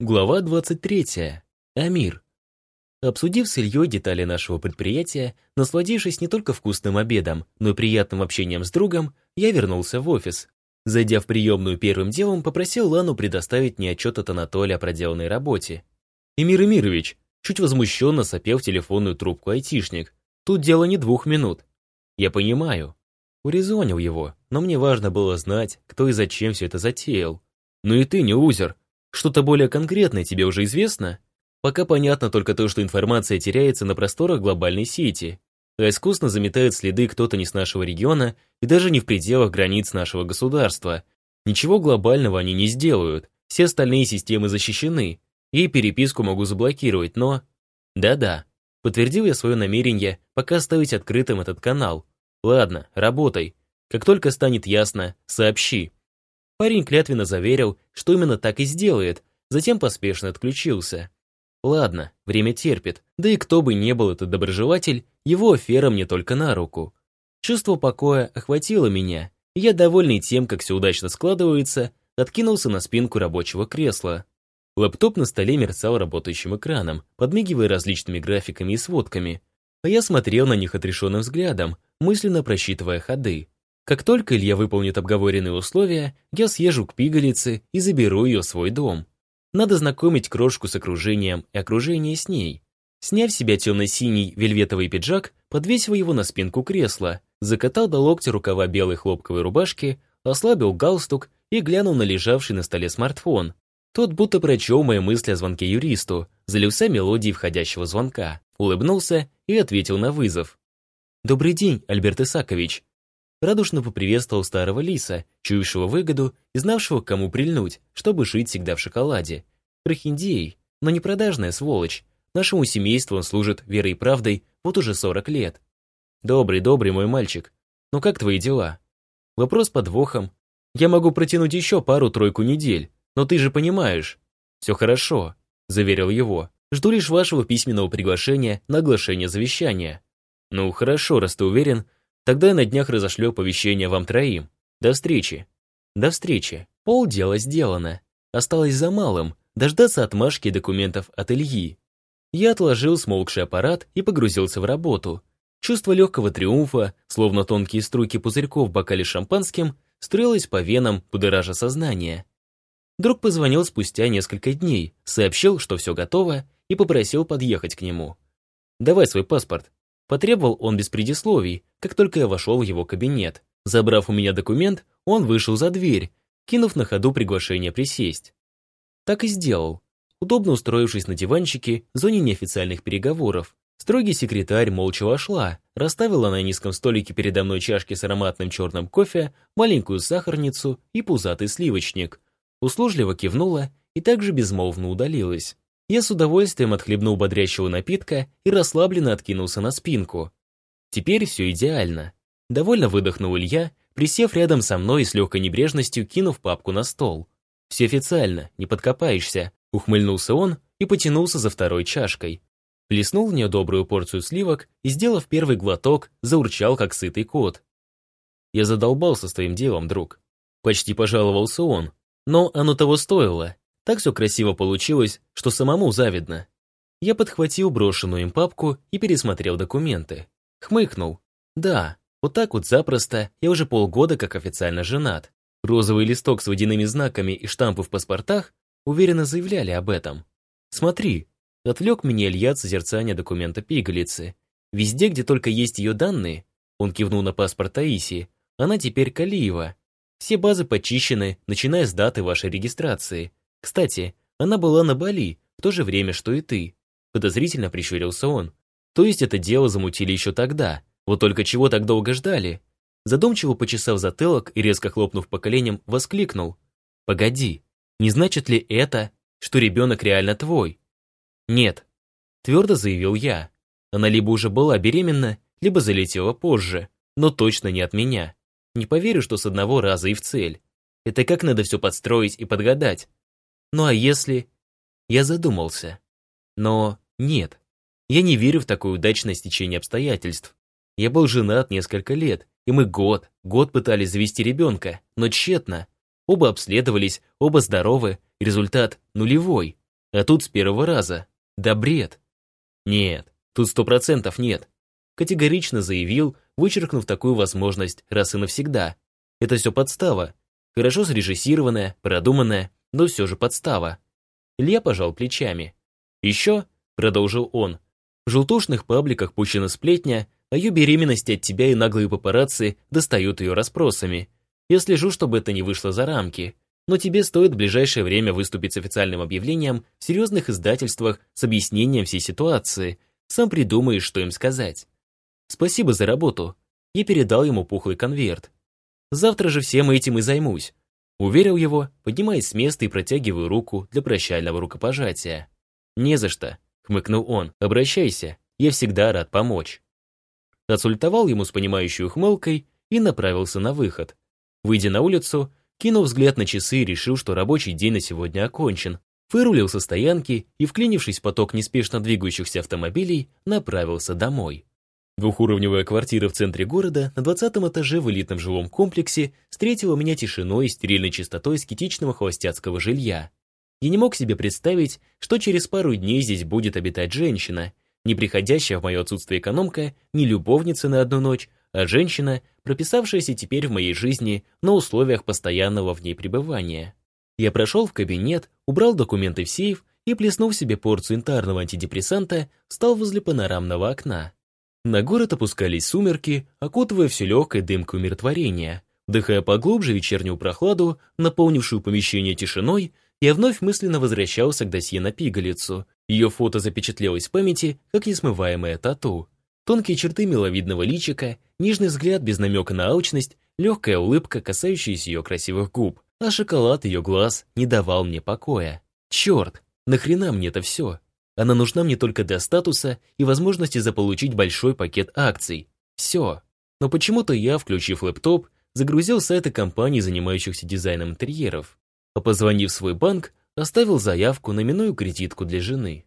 Глава 23. Амир. Обсудив с Ильей детали нашего предприятия, насладившись не только вкусным обедом, но и приятным общением с другом, я вернулся в офис. Зайдя в приемную первым делом, попросил Лану предоставить мне отчет от Анатолия о проделанной работе. «Эмир Эмирович», чуть возмущенно сопел в телефонную трубку айтишник, «тут дело не двух минут». «Я понимаю». Урезонил его, но мне важно было знать, кто и зачем все это затеял. «Ну и ты не узер», что-то более конкретное тебе уже известно? Пока понятно только то, что информация теряется на просторах глобальной сети, а искусно заметает следы кто-то не с нашего региона и даже не в пределах границ нашего государства. Ничего глобального они не сделают, все остальные системы защищены, и переписку могу заблокировать, но... Да-да, подтвердил я свое намерение пока оставить открытым этот канал. Ладно, работай. Как только станет ясно, сообщи. Парень клятвенно заверил, что именно так и сделает, затем поспешно отключился. Ладно, время терпит, да и кто бы не был этот доброжелатель, его афера мне только на руку. Чувство покоя охватило меня, и я, довольный тем, как все удачно складывается, откинулся на спинку рабочего кресла. Лэптоп на столе мерцал работающим экраном, подмигивая различными графиками и сводками, а я смотрел на них отрешенным взглядом, мысленно просчитывая ходы. Как только Илья выполнит обговоренные условия, я съезжу к пигалице и заберу ее в свой дом. Надо знакомить крошку с окружением и окружение с ней. Сняв с себя темно-синий вельветовый пиджак, подвесил его на спинку кресла, закатал до локтя рукава белой хлопковой рубашки, ослабил галстук и глянул на лежавший на столе смартфон. Тот будто прочел мои мысли о звонке юристу, залился мелодией входящего звонка, улыбнулся и ответил на вызов. «Добрый день, Альберт Исакович радушно поприветствовал старого лиса, чуявшего выгоду и знавшего, кому прильнуть, чтобы жить всегда в шоколаде. Прохиндей, но не продажная сволочь. Нашему семейству он служит верой и правдой вот уже 40 лет. Добрый, добрый мой мальчик. Ну как твои дела? Вопрос подвохом. Я могу протянуть еще пару-тройку недель, но ты же понимаешь. Все хорошо, заверил его. Жду лишь вашего письменного приглашения на оглашение завещания. Ну хорошо, раз ты уверен, Тогда я на днях разошлю оповещение вам троим. До встречи. До встречи. Пол дела сделано. Осталось за малым дождаться отмашки документов от Ильи. Я отложил смолкший аппарат и погрузился в работу. Чувство легкого триумфа, словно тонкие струйки пузырьков в бокале шампанским, струилось по венам, будоража сознание. Друг позвонил спустя несколько дней, сообщил, что все готово, и попросил подъехать к нему. «Давай свой паспорт», Потребовал он без предисловий, как только я вошел в его кабинет. Забрав у меня документ, он вышел за дверь, кинув на ходу приглашение присесть. Так и сделал. Удобно устроившись на диванчике в зоне неофициальных переговоров, строгий секретарь молча вошла, расставила на низком столике передо мной чашки с ароматным черным кофе, маленькую сахарницу и пузатый сливочник. Услужливо кивнула и также безмолвно удалилась. Я с удовольствием отхлебнул бодрящего напитка и расслабленно откинулся на спинку. Теперь все идеально. Довольно выдохнул Илья, присев рядом со мной и с легкой небрежностью кинув папку на стол. «Все официально, не подкопаешься», — ухмыльнулся он и потянулся за второй чашкой. Плеснул в нее добрую порцию сливок и, сделав первый глоток, заурчал, как сытый кот. «Я задолбался с твоим делом, друг». Почти пожаловался он, но оно того стоило. Так все красиво получилось, что самому завидно. Я подхватил брошенную им папку и пересмотрел документы. Хмыкнул. Да, вот так вот запросто я уже полгода как официально женат. Розовый листок с водяными знаками и штампы в паспортах уверенно заявляли об этом. Смотри, отвлек меня Илья от созерцания документа пигалицы. Везде, где только есть ее данные, он кивнул на паспорт Таисии, она теперь Калиева. Все базы почищены, начиная с даты вашей регистрации. Кстати, она была на Бали, в то же время, что и ты. Подозрительно прищурился он. То есть это дело замутили еще тогда. Вот только чего так долго ждали? Задумчиво почесав затылок и резко хлопнув по коленям, воскликнул. «Погоди, не значит ли это, что ребенок реально твой?» «Нет», — твердо заявил я. Она либо уже была беременна, либо залетела позже, но точно не от меня. Не поверю, что с одного раза и в цель. Это как надо все подстроить и подгадать. Ну а если... Я задумался. Но нет, я не верю в такое удачное стечение обстоятельств. Я был женат несколько лет, и мы год, год пытались завести ребенка, но тщетно. Оба обследовались, оба здоровы, результат нулевой. А тут с первого раза. Да бред. Нет, тут сто процентов нет. Категорично заявил, вычеркнув такую возможность раз и навсегда. Это все подстава. Хорошо срежиссированная, продуманная, но все же подстава. Илья пожал плечами. Еще, продолжил он, в желтушных пабликах пущена сплетня, о ее беременности от тебя и наглые папарацци достают ее расспросами. Я слежу, чтобы это не вышло за рамки. Но тебе стоит в ближайшее время выступить с официальным объявлением в серьезных издательствах с объяснением всей ситуации. Сам придумаешь, что им сказать. Спасибо за работу. Я передал ему пухлый конверт. Завтра же всем этим и займусь. Уверил его, поднимаясь с места и протягиваю руку для прощального рукопожатия. «Не за что», — хмыкнул он, — «обращайся, я всегда рад помочь». Отсультовал ему с понимающей ухмылкой и направился на выход. Выйдя на улицу, кинул взгляд на часы и решил, что рабочий день на сегодня окончен. Вырулил со стоянки и, вклинившись в поток неспешно двигающихся автомобилей, направился домой. Двухуровневая квартира в центре города на 20 этаже в элитном жилом комплексе встретила меня тишиной и стерильной чистотой скетичного холостяцкого жилья. Я не мог себе представить, что через пару дней здесь будет обитать женщина, не приходящая в мое отсутствие экономка, не любовница на одну ночь, а женщина, прописавшаяся теперь в моей жизни на условиях постоянного в ней пребывания. Я прошел в кабинет, убрал документы в сейф и, плеснув себе порцию интарного антидепрессанта, встал возле панорамного окна. На город опускались сумерки, окутывая все легкой дымкой умиротворения. Вдыхая поглубже вечернюю прохладу, наполнившую помещение тишиной, я вновь мысленно возвращался к досье на пигалицу. Ее фото запечатлелось в памяти, как несмываемая тату. Тонкие черты миловидного личика, нежный взгляд без намека на алчность, легкая улыбка, касающаяся ее красивых губ, а шоколад ее глаз не давал мне покоя. Черт, нахрена мне это все? Она нужна мне только для статуса и возможности заполучить большой пакет акций. Все. Но почему-то я, включив лэптоп, загрузил сайты компаний, занимающихся дизайном интерьеров а позвонив в свой банк, оставил заявку на миную кредитку для жены.